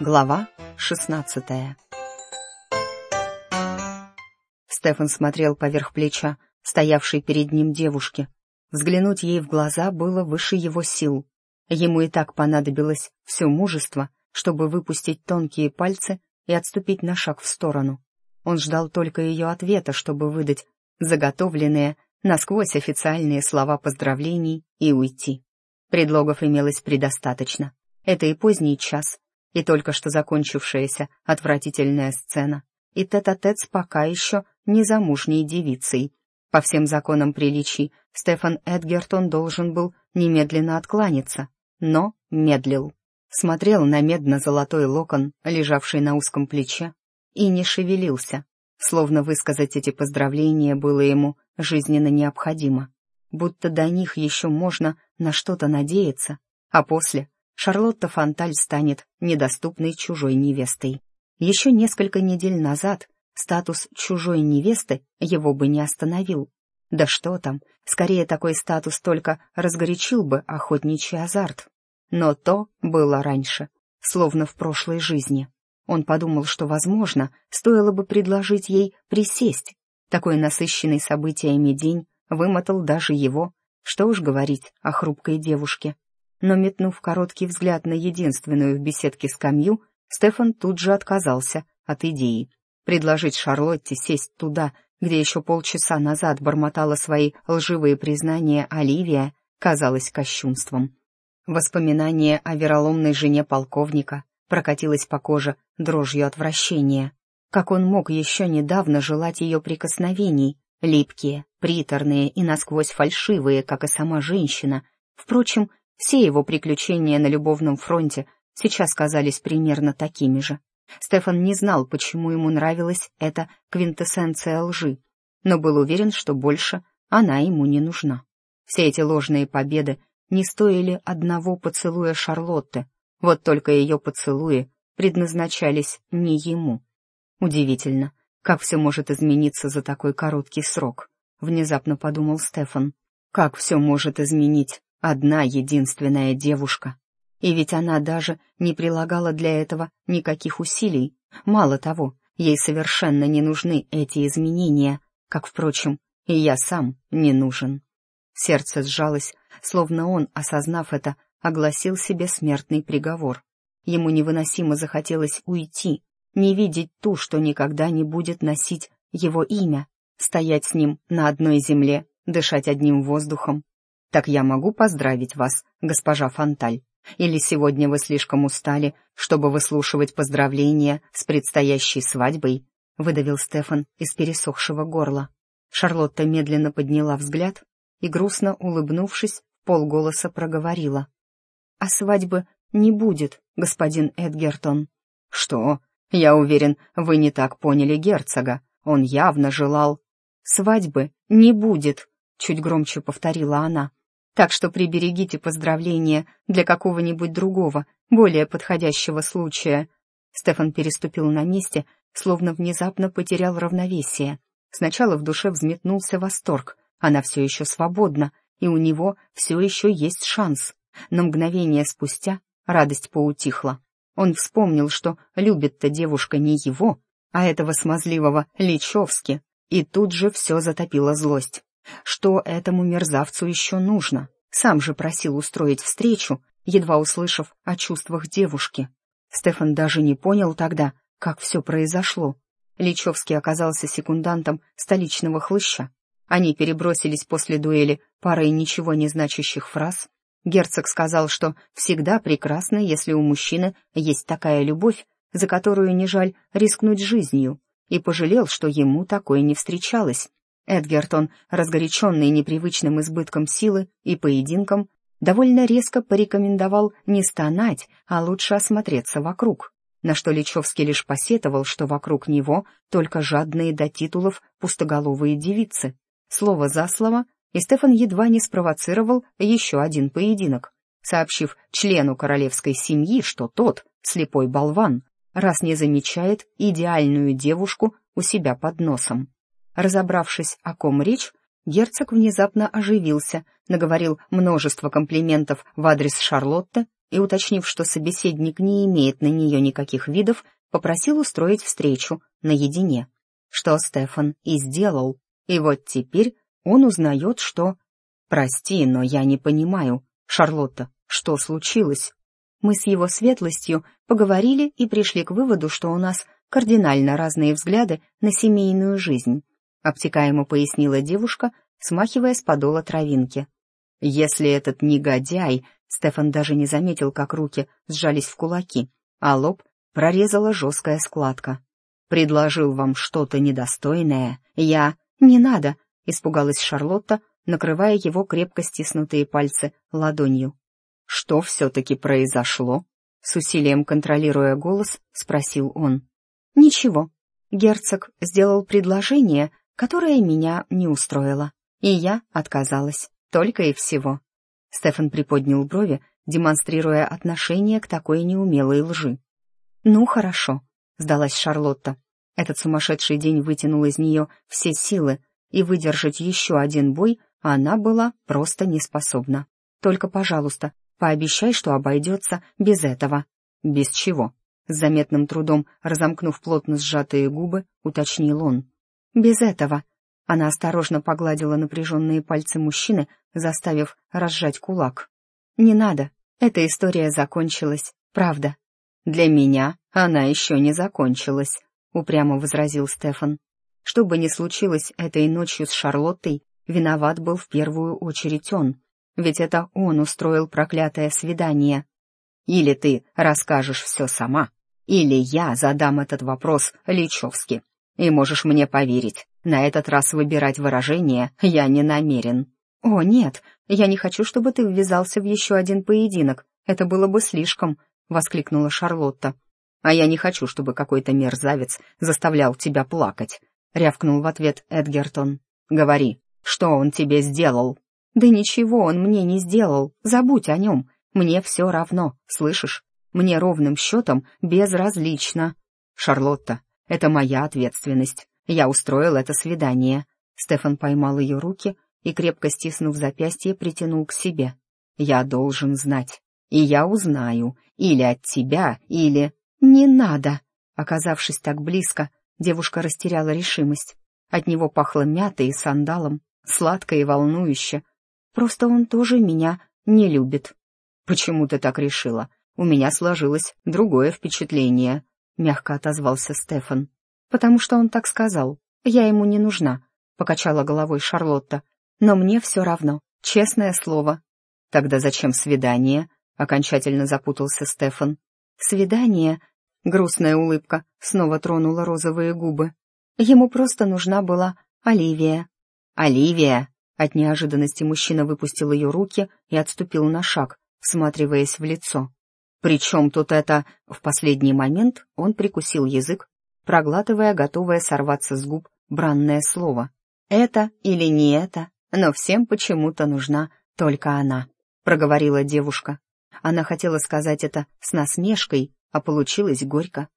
Глава шестнадцатая Стефан смотрел поверх плеча, стоявшей перед ним девушки. Взглянуть ей в глаза было выше его сил. Ему и так понадобилось все мужество, чтобы выпустить тонкие пальцы и отступить на шаг в сторону. Он ждал только ее ответа, чтобы выдать заготовленные, насквозь официальные слова поздравлений и уйти. Предлогов имелось предостаточно. Это и поздний час, и только что закончившаяся отвратительная сцена, и тет-а-тет с пока еще незамужней девицей. По всем законам приличий Стефан Эдгертон должен был немедленно откланяться, но медлил. Смотрел на медно-золотой локон, лежавший на узком плече, и не шевелился, словно высказать эти поздравления было ему жизненно необходимо, будто до них еще можно на что-то надеяться, а после Шарлотта Фонталь станет недоступной чужой невестой. Еще несколько недель назад статус чужой невесты его бы не остановил. Да что там, скорее такой статус только разгорячил бы охотничий азарт. Но то было раньше, словно в прошлой жизни. Он подумал, что, возможно, стоило бы предложить ей присесть. Такой насыщенный событиями день вымотал даже его, что уж говорить о хрупкой девушке но, метнув короткий взгляд на единственную в беседке скамью, Стефан тут же отказался от идеи. Предложить Шарлотте сесть туда, где еще полчаса назад бормотала свои лживые признания Оливия, казалось кощунством. Воспоминание о вероломной жене полковника прокатилось по коже дрожью отвращения. Как он мог еще недавно желать ее прикосновений, липкие, приторные и насквозь фальшивые, как и сама женщина. Впрочем, все его приключения на любовном фронте сейчас казались примерно такими же. Стефан не знал, почему ему нравилась эта квинтэссенция лжи, но был уверен, что больше она ему не нужна. Все эти ложные победы не стоили одного поцелуя Шарлотты, вот только ее поцелуи предназначались не ему. Удивительно, как все может измениться за такой короткий срок, внезапно подумал Стефан. Как все может изменить Одна единственная девушка. И ведь она даже не прилагала для этого никаких усилий. Мало того, ей совершенно не нужны эти изменения, как, впрочем, и я сам не нужен. Сердце сжалось, словно он, осознав это, огласил себе смертный приговор. Ему невыносимо захотелось уйти, не видеть ту, что никогда не будет носить его имя, стоять с ним на одной земле, дышать одним воздухом, так я могу поздравить вас, госпожа Фонталь? Или сегодня вы слишком устали, чтобы выслушивать поздравления с предстоящей свадьбой?» — выдавил Стефан из пересохшего горла. Шарлотта медленно подняла взгляд и, грустно улыбнувшись, полголоса проговорила. «А свадьбы не будет, господин Эдгертон». «Что? Я уверен, вы не так поняли герцога. Он явно желал...» «Свадьбы не будет», — чуть громче повторила она. Так что приберегите поздравления для какого-нибудь другого, более подходящего случая. Стефан переступил на месте, словно внезапно потерял равновесие. Сначала в душе взметнулся восторг. Она все еще свободна, и у него все еще есть шанс. Но мгновение спустя радость поутихла. Он вспомнил, что любит-то девушка не его, а этого смазливого Личевски, и тут же все затопило злость. Что этому мерзавцу еще нужно? Сам же просил устроить встречу, едва услышав о чувствах девушки. Стефан даже не понял тогда, как все произошло. Личевский оказался секундантом столичного хлыща. Они перебросились после дуэли парой ничего не значащих фраз. Герцог сказал, что всегда прекрасно, если у мужчины есть такая любовь, за которую не жаль рискнуть жизнью, и пожалел, что ему такое не встречалось. Эдгертон, разгоряченный непривычным избытком силы и поединком, довольно резко порекомендовал не стонать, а лучше осмотреться вокруг, на что Личевский лишь посетовал, что вокруг него только жадные до титулов пустоголовые девицы. Слово за слово, и Стефан едва не спровоцировал еще один поединок, сообщив члену королевской семьи, что тот, слепой болван, раз не замечает идеальную девушку у себя под носом. Разобравшись, о ком речь, герцог внезапно оживился, наговорил множество комплиментов в адрес Шарлотты и, уточнив, что собеседник не имеет на нее никаких видов, попросил устроить встречу наедине. Что Стефан и сделал. И вот теперь он узнает, что... «Прости, но я не понимаю. Шарлотта, что случилось?» Мы с его светлостью поговорили и пришли к выводу, что у нас кардинально разные взгляды на семейную жизнь, обтекаемо пояснила девушка, смахивая с подола травинки. Если этот негодяй, Стефан даже не заметил, как руки сжались в кулаки, а лоб прорезала жесткая складка. Предложил вам что-то недостойное, я... Не надо, испугалась Шарлотта, накрывая его крепко стиснутые пальцы ладонью. «Что все-таки произошло?» С усилием контролируя голос, спросил он. «Ничего. Герцог сделал предложение, которое меня не устроило, и я отказалась. Только и всего». Стефан приподнял брови, демонстрируя отношение к такой неумелой лжи. «Ну, хорошо», — сдалась Шарлотта. Этот сумасшедший день вытянул из нее все силы, и выдержать еще один бой она была просто не способна. «Только, пожалуйста, Пообещай, что обойдется без этого». «Без чего?» С заметным трудом, разомкнув плотно сжатые губы, уточнил он. «Без этого». Она осторожно погладила напряженные пальцы мужчины, заставив разжать кулак. «Не надо. Эта история закончилась. Правда». «Для меня она еще не закончилась», — упрямо возразил Стефан. Что бы ни случилось этой ночью с Шарлоттой, виноват был в первую очередь он ведь это он устроил проклятое свидание. Или ты расскажешь все сама, или я задам этот вопрос Личевски. И можешь мне поверить, на этот раз выбирать выражение я не намерен. О, нет, я не хочу, чтобы ты ввязался в еще один поединок. Это было бы слишком, — воскликнула Шарлотта. А я не хочу, чтобы какой-то мерзавец заставлял тебя плакать, — рявкнул в ответ Эдгертон. Говори, что он тебе сделал? «Да ничего он мне не сделал, забудь о нем. Мне все равно, слышишь? Мне ровным счетом безразлично». «Шарлотта, это моя ответственность. Я устроил это свидание». Стефан поймал ее руки и, крепко стиснув запястье, притянул к себе. «Я должен знать. И я узнаю. Или от тебя, или...» «Не надо!» Оказавшись так близко, девушка растеряла решимость. От него пахло мятой и сандалом, сладко и волнующе, Просто он тоже меня не любит». «Почему ты так решила? У меня сложилось другое впечатление», — мягко отозвался Стефан. «Потому что он так сказал. Я ему не нужна», — покачала головой Шарлотта. «Но мне все равно, честное слово». «Тогда зачем свидание?» — окончательно запутался Стефан. «Свидание?» — грустная улыбка снова тронула розовые губы. Ему просто нужна была Оливия. «Оливия!» От неожиданности мужчина выпустил ее руки и отступил на шаг, всматриваясь в лицо. Причем тут это... В последний момент он прикусил язык, проглатывая, готовое сорваться с губ бранное слово. «Это или не это, но всем почему-то нужна только она», — проговорила девушка. Она хотела сказать это с насмешкой, а получилось горько.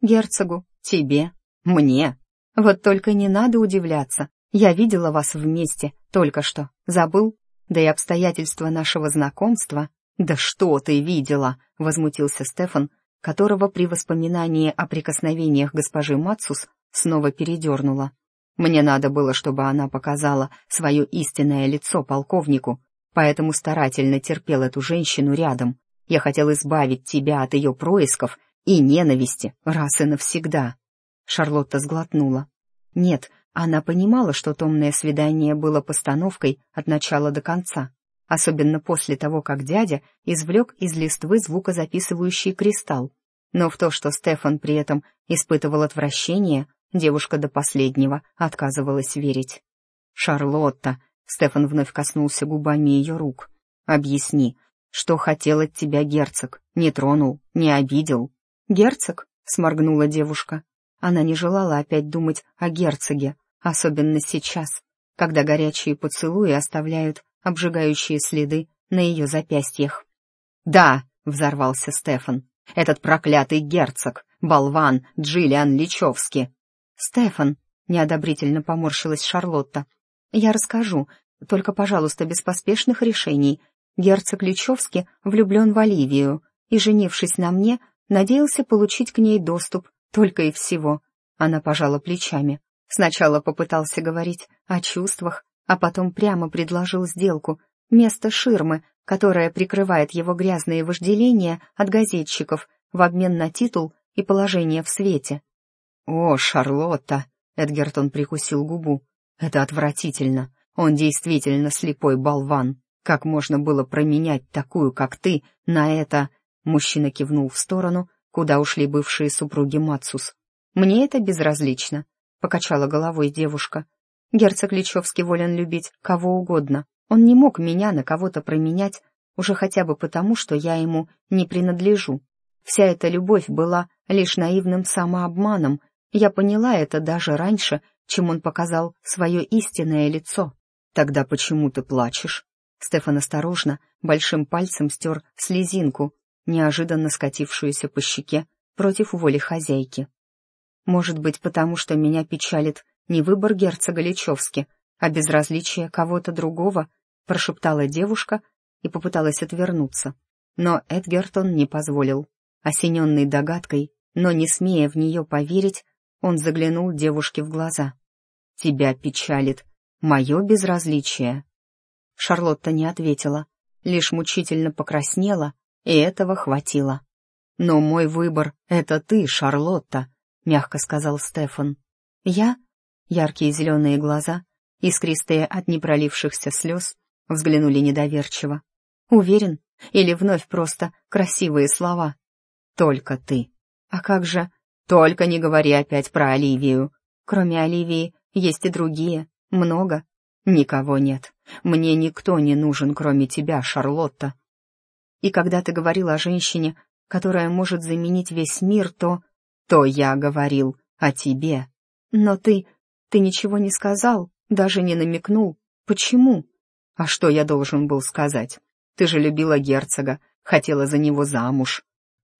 «Герцогу, тебе, мне. Вот только не надо удивляться, я видела вас вместе только что. Забыл? Да и обстоятельства нашего знакомства. Да что ты видела? Возмутился Стефан, которого при воспоминании о прикосновениях госпожи Мацус снова передернуло. Мне надо было, чтобы она показала свое истинное лицо полковнику, поэтому старательно терпел эту женщину рядом. Я хотел избавить тебя от ее происков и ненависти раз и навсегда. Шарлотта сглотнула. Нет, она понимала, что томное свидание было постановкой от начала до конца, особенно после того, как дядя извлек из листвы звукозаписывающий кристалл. Но в то, что Стефан при этом испытывал отвращение, девушка до последнего отказывалась верить. «Шарлотта», — Стефан вновь коснулся губами ее рук, — «объясни, что хотел от тебя герцог, не тронул, не обидел». «Герцог?» — сморгнула девушка. Она не желала опять думать о герцоге, особенно сейчас, когда горячие поцелуи оставляют обжигающие следы на ее запястьях. «Да!» — взорвался Стефан. «Этот проклятый герцог, болван Джиллиан Личевски!» «Стефан!» — неодобрительно поморщилась Шарлотта. «Я расскажу, только, пожалуйста, без поспешных решений. герцог Личевский влюблен в Оливию и, женившись на мне, надеялся получить к ней доступ, только и всего. Она пожала плечами. Сначала попытался говорить о чувствах, а потом прямо предложил сделку, место ширмы, которая прикрывает его грязные вожделения от газетчиков в обмен на титул и положение в свете. «О, Шарлотта!» — Эдгертон прикусил губу. «Это отвратительно. Он действительно слепой болван. Как можно было променять такую, как ты, на это...» Мужчина кивнул в сторону, куда ушли бывшие супруги Мацус. «Мне это безразлично», — покачала головой девушка. «Герцог Личевский волен любить кого угодно. Он не мог меня на кого-то променять, уже хотя бы потому, что я ему не принадлежу. Вся эта любовь была лишь наивным самообманом. Я поняла это даже раньше, чем он показал свое истинное лицо. «Тогда почему ты плачешь?» Стефан осторожно, большим пальцем стер слезинку, неожиданно скатившуюся по щеке против воли хозяйки. «Может быть, потому что меня печалит не выбор герцога Личевски, а безразличие кого-то другого?» прошептала девушка и попыталась отвернуться. Но Эдгертон не позволил. Осененный догадкой, но не смея в нее поверить, он заглянул девушке в глаза. «Тебя печалит мое безразличие». Шарлотта не ответила, лишь мучительно покраснела, и этого хватило. «Но мой выбор — это ты, Шарлотта», — мягко сказал Стефан. «Я?» Яркие зеленые глаза, искристые от непролившихся слез, взглянули недоверчиво. «Уверен? Или вновь просто красивые слова?» «Только ты». «А как же?» «Только не говори опять про Оливию. Кроме Оливии есть и другие, много. Никого нет. Мне никто не нужен, кроме тебя, Шарлотта. И когда ты говорил о женщине, которая может заменить весь мир, то... То я говорил о тебе. Но ты... Ты ничего не сказал, даже не намекнул. Почему? А что я должен был сказать? Ты же любила герцога, хотела за него замуж.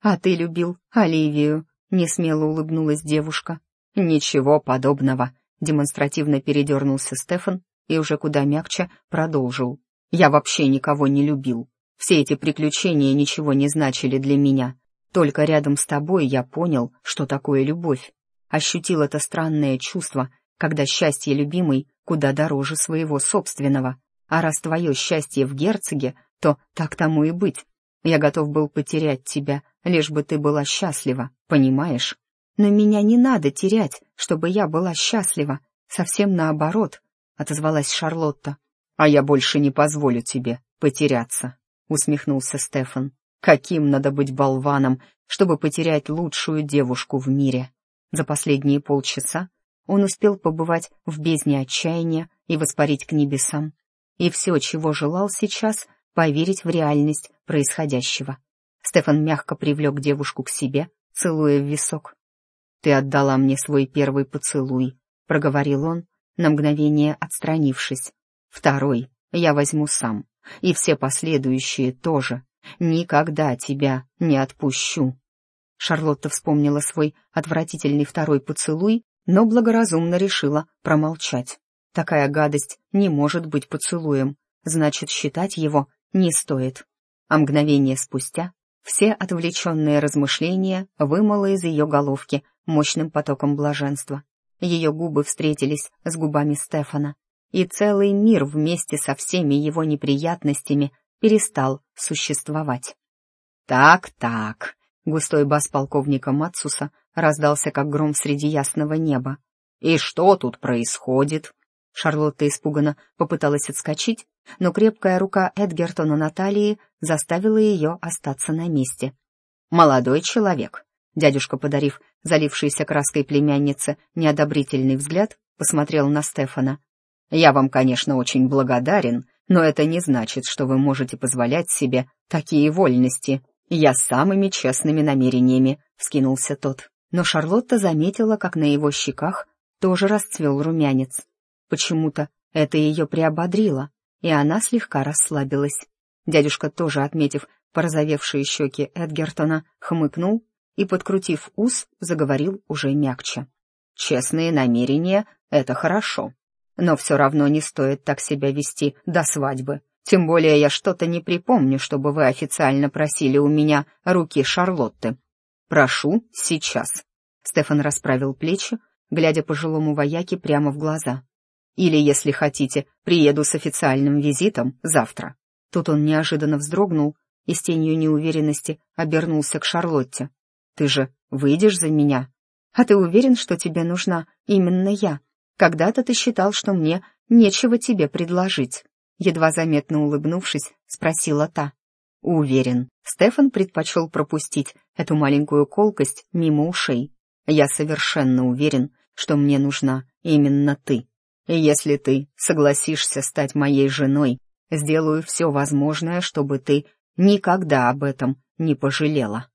А ты любил Оливию, несмело улыбнулась девушка. Ничего подобного, демонстративно передернулся Стефан и уже куда мягче продолжил. Я вообще никого не любил. Все эти приключения ничего не значили для меня. Только рядом с тобой я понял, что такое любовь. Ощутил это странное чувство, когда счастье любимой куда дороже своего собственного. А раз твое счастье в герцоге, то так тому и быть. Я готов был потерять тебя, лишь бы ты была счастлива, понимаешь? Но меня не надо терять, чтобы я была счастлива. Совсем наоборот, — отозвалась Шарлотта. А я больше не позволю тебе потеряться усмехнулся Стефан. Каким надо быть болваном, чтобы потерять лучшую девушку в мире? За последние полчаса он успел побывать в бездне отчаяния и воспарить к небесам. И все, чего желал сейчас, поверить в реальность происходящего. Стефан мягко привлек девушку к себе, целуя в висок. «Ты отдала мне свой первый поцелуй», — проговорил он, на мгновение отстранившись. «Второй я возьму сам и все последующие тоже. Никогда тебя не отпущу». Шарлотта вспомнила свой отвратительный второй поцелуй, но благоразумно решила промолчать. Такая гадость не может быть поцелуем, значит, считать его не стоит. А мгновение спустя все отвлеченные размышления вымыло из ее головки мощным потоком блаженства. Ее губы встретились с губами Стефана, и целый мир вместе со всеми его неприятностями перестал существовать. «Так-так», — густой бас полковника Мацуса раздался, как гром среди ясного неба. «И что тут происходит?» Шарлотта испуганно попыталась отскочить, но крепкая рука Эдгертона Наталии заставила ее остаться на месте. «Молодой человек», — дядюшка, подарив залившейся краской племяннице неодобрительный взгляд, посмотрел на Стефана. Я вам, конечно, очень благодарен, но это не значит, что вы можете позволять себе такие вольности. Я самыми честными намерениями», — вскинулся тот. Но Шарлотта заметила, как на его щеках тоже расцвел румянец. Почему-то это ее приободрило, и она слегка расслабилась. Дядюшка, тоже отметив порозовевшие щеки Эдгертона, хмыкнул и, подкрутив ус, заговорил уже мягче. «Честные намерения — это хорошо. Но все равно не стоит так себя вести до свадьбы. Тем более я что-то не припомню, чтобы вы официально просили у меня руки Шарлотты. Прошу сейчас». Стефан расправил плечи, глядя пожилому вояке прямо в глаза. «Или, если хотите, приеду с официальным визитом завтра». Тут он неожиданно вздрогнул и с тенью неуверенности обернулся к Шарлотте. «Ты же выйдешь за меня? А ты уверен, что тебе нужна именно я? Когда-то ты считал, что мне нечего тебе предложить». Едва заметно улыбнувшись, спросила та. «Уверен, Стефан предпочел пропустить эту маленькую колкость мимо ушей. Я совершенно уверен, что мне нужна именно ты. И если ты согласишься стать моей женой, сделаю все возможное, чтобы ты никогда об этом не пожалела».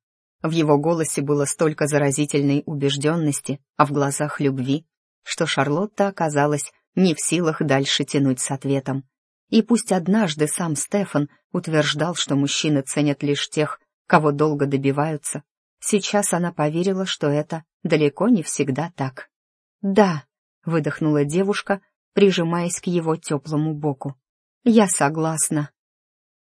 В его голосе было столько заразительной убежденности, а в глазах любви, что Шарлотта оказалась не в силах дальше тянуть с ответом. И пусть однажды сам Стефан утверждал, что мужчины ценят лишь тех, кого долго добиваются, сейчас она поверила, что это далеко не всегда так. «Да», — выдохнула девушка, прижимаясь к его теплому боку. «Я согласна».